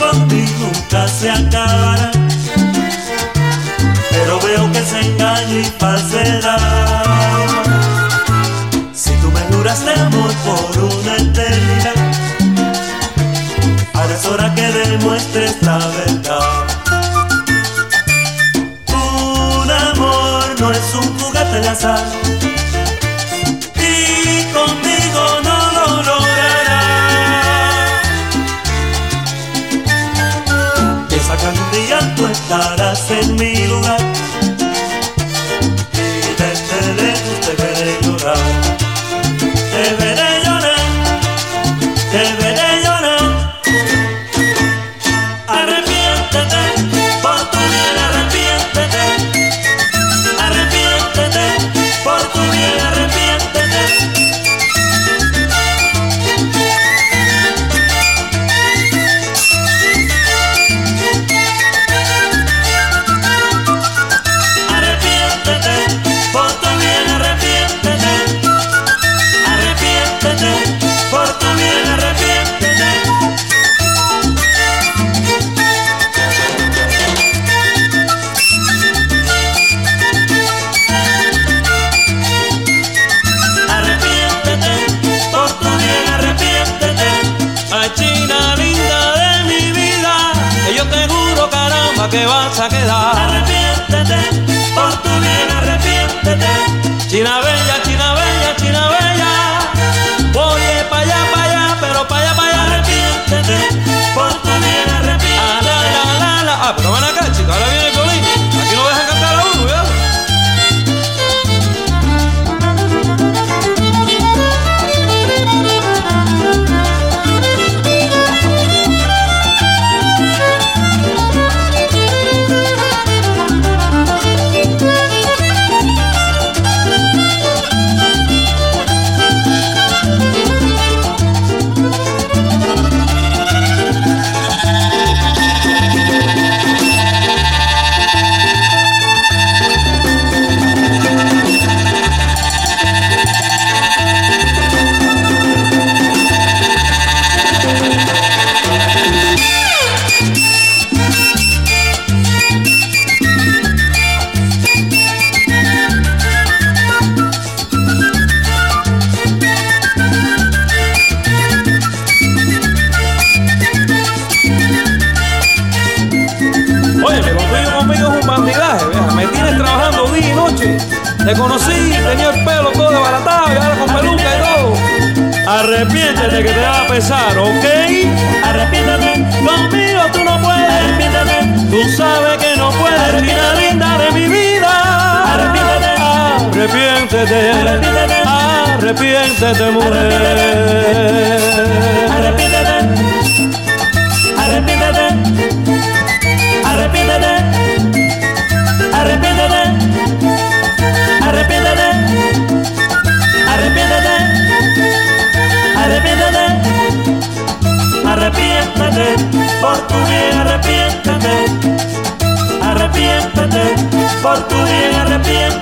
nunca se acabará. Pero veo que se engaño y falsedad. Si tú me juraste amor por una eternidad, ahora es hora que demuestres la verdad. Un amor no es un juguete de azar. Estarás en mi lugar. Y desde lejos te veré llorar. Te veré llorar. Te veré que vas a quedar. Te conocí, tenía el pelo todo desbaratado y ahora con peluca y todo. Arrepiéntete que te va a pesar, ¿ok? Arrepiéntete, Conmigo tú no puedes. arrepiéntete. Tú sabes que no puedes, china linda de mi vida. Arrepiéntete. Arrepiéntete. Arrepiéntete. Arrepiéntete, mujer. Arrepiéntete, arrepiéntete, por tu bien arrepiéntete, arrepiéntete, por tu bien arrepiéntete.